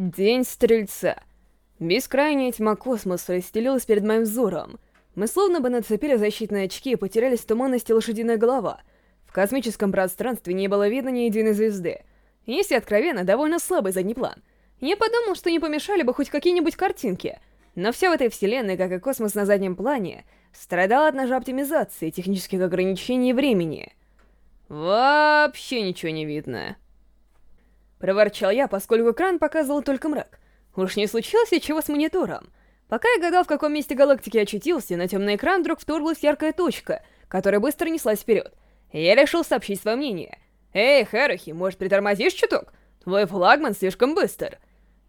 День Стрельца. Бескрайняя тьма космоса расстелилась перед моим взором. Мы словно бы нацепили защитные очки и потерялись в туманности лошадиная голова. В космическом пространстве не было видно ни единой звезды. Если откровенно, довольно слабый задний план. Я подумал, что не помешали бы хоть какие-нибудь картинки. Но все в этой вселенной, как и космос на заднем плане, страдал от ножа оптимизации, технических ограничений времени. Вообще ничего не видно. Проворчал я, поскольку экран показывал только мрак. Уж не случилось ли чего с монитором? Пока я гадал, в каком месте галактики очутился, на темный экран вдруг вторглась яркая точка, которая быстро неслась вперед. Я решил сообщить свое мнение. «Эй, Харахи, может, притормозишь чуток? Твой флагман слишком быстр».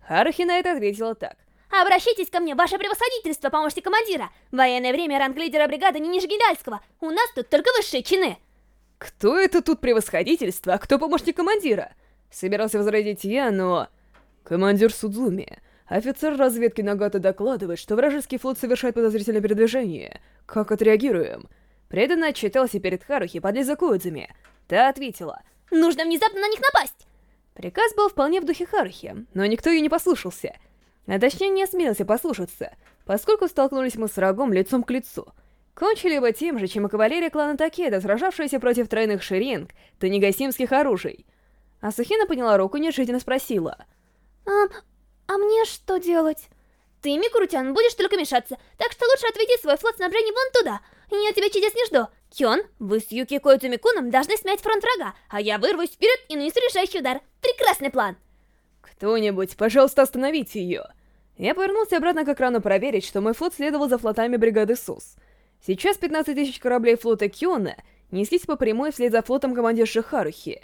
Харахи на это ответила так. Обращайтесь ко мне, ваше превосходительство, помощник командира. В военное время ранг лидера бригады не ниже генеральского. У нас тут только высшие чины. Кто это тут превосходительство, а кто помощник командира? Собирался возразить я, но... Командир Судзуми, офицер разведки Нагата докладывает, что вражеский флот совершает подозрительное передвижение. Как отреагируем? Преданно отчитался перед Харухи подлиза Коидзуми. Та ответила. Нужно внезапно на них напасть! Приказ был вполне в духе Харухи, но никто ее не послушался. А точнее не осмелился послушаться, поскольку столкнулись мы с врагом лицом к лицу. Кончили бы тем же, чем и кавалерия клана Такеда, сражавшаяся против тройных шеренг, танегасимских оружий. Асахина подняла руку и неожиданно спросила. «А, а мне что делать?» «Ты, Микурутян, будешь только мешаться, так что лучше отведи свой флот снабжения вон туда. Я тебя чудес не жду. Кён, вы с Юки Коидзуми-куном должны смять фронт врага, а я вырвусь вперед и нанесу решающий удар. Прекрасный план!» «Кто-нибудь, пожалуйста, остановите ее!» Я повернулся обратно к экрану проверить, что мой флот следовал за флотами бригады СУС. Сейчас 15 тысяч кораблей флота Кёна неслись по прямой вслед за флотом командирши Харухи.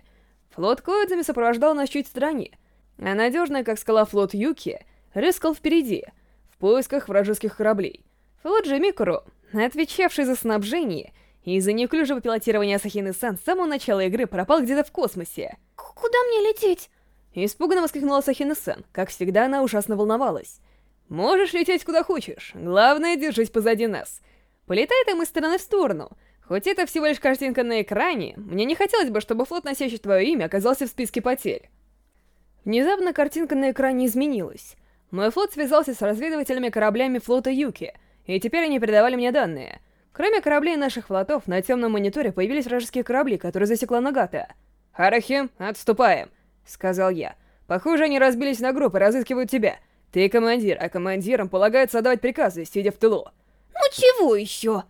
Флот Коидзами сопровождал нас чуть в стороне, а надежный, как скала флот Юки, рыскал впереди, в поисках вражеских кораблей. Флот же Микро, отвечавший за снабжение и за неуклюжего пилотирования Асахины-сан с самого начала игры, пропал где-то в космосе. «Куда мне лететь?» Испуганно воскликнула Асахина-сан. Как всегда, она ужасно волновалась. «Можешь лететь куда хочешь. Главное, держись позади нас. Полетай там из стороны в сторону. Хоть это всего лишь картинка на экране, мне не хотелось бы, чтобы флот, носящий твое имя, оказался в списке потерь. Внезапно картинка на экране изменилась. Мой флот связался с разведывателями кораблями флота Юки, и теперь они передавали мне данные. Кроме кораблей наших флотов, на темном мониторе появились вражеские корабли, которые засекла Нагата. «Харахи, отступаем!» — сказал я. «Похоже, они разбились на группы, разыскивают тебя. Ты командир, а командирам полагается отдавать приказы, сидя в тылу». «Ну чего еще?»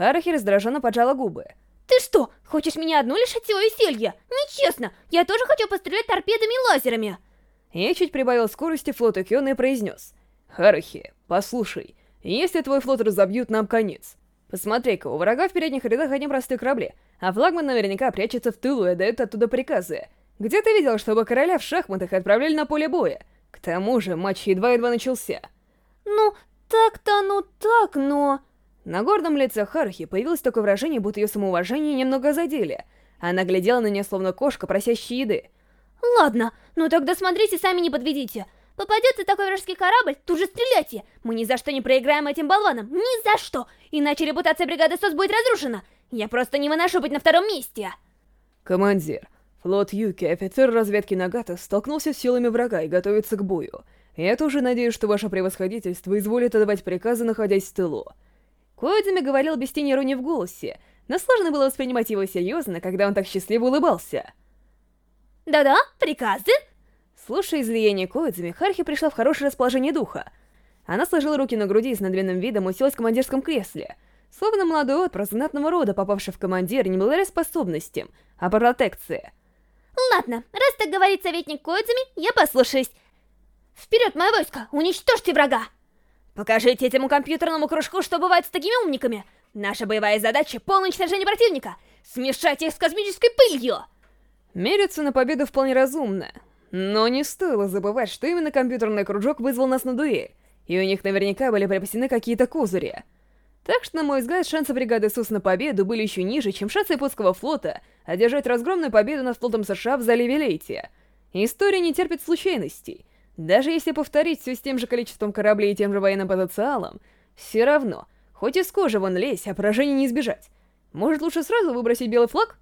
Харахи раздраженно поджала губы. «Ты что, хочешь меня одну лишить всего веселья? Нечестно! Я тоже хочу пострелять торпедами и лазерами!» Я чуть прибавил скорости флота Кёна и произнес. «Харахи, послушай, если твой флот разобьют, нам конец. Посмотри-ка, у врага в передних рядах одни простые корабли, а флагман наверняка прячется в тылу и отдает оттуда приказы. Где ты видел, чтобы короля в шахматах отправляли на поле боя? К тому же матч едва-едва начался». «Ну, так-то ну так, но...» На гордом лице Харухи появилось такое выражение, будто ее самоуважение немного задели. Она глядела на нее, словно кошка, просящая еды. «Ладно, ну тогда смотрите, сами не подведите. Попадется такой вражеский корабль, тут же стреляйте. Мы ни за что не проиграем этим болванам, ни за что. Иначе репутация бригады СОС будет разрушена. Я просто не выношу быть на втором месте». «Командир, флот Юки, офицер разведки Нагата, столкнулся с силами врага и готовится к бою. Я тоже надеюсь, что ваше превосходительство изволит отдавать приказы, находясь в тылу». Коидзами говорил без тени иронии в голосе, но сложно было воспринимать его серьезно, когда он так счастливо улыбался. «Да-да, приказы?» Слушая излияние Коидзами, Хархи пришла в хорошее расположение духа. Она сложила руки на груди и с надменным видом уселась в командирском кресле, словно молодой отпрос знатного рода, попавший в командир не благодаря способностям, а по протекции. «Ладно, раз так говорит советник Коидзами, я послушаюсь. Вперед, мое войско, уничтожьте врага!» Покажите этому компьютерному кружку, что бывает с такими умниками. Наша боевая задача — полное уничтожение противника. Смешать их с космической пылью. Мериться на победу вполне разумно. Но не стоило забывать, что именно компьютерный кружок вызвал нас на дуэль, и у них наверняка были припасены какие-то козыри. Так что, на мой взгляд, шансы бригады СУС на победу были еще ниже, чем шансы японского флота одержать разгромную победу над флотом США в заливе Лейте. История не терпит случайностей. Даже если повторить все с тем же количеством кораблей и тем же военным потенциалом, все равно, хоть из кожи вон лезь, а поражения не избежать. Может, лучше сразу выбросить белый флаг?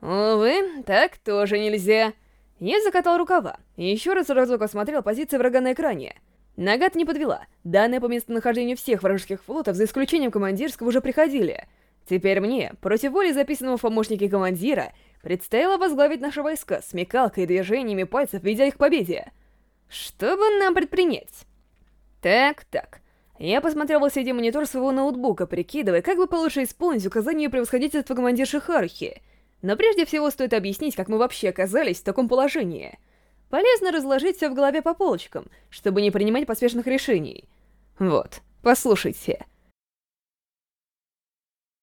Увы, так тоже нельзя. Я закатал рукава и еще раз разок осмотрел позиции врага на экране. Нагат не подвела. Данные по местонахождению всех вражеских флотов, за исключением командирского, уже приходили. Теперь мне, против воли записанного в помощнике командира, предстояло возглавить наши войска смекалкой и движениями пальцев, ведя их к победе. Что бы нам предпринять? Так, так. Я посмотрел в LCD монитор своего ноутбука, прикидывая, как бы получше исполнить указание превосходительства командирши Харухи. Но прежде всего стоит объяснить, как мы вообще оказались в таком положении. Полезно разложить все в голове по полочкам, чтобы не принимать поспешных решений. Вот, послушайте.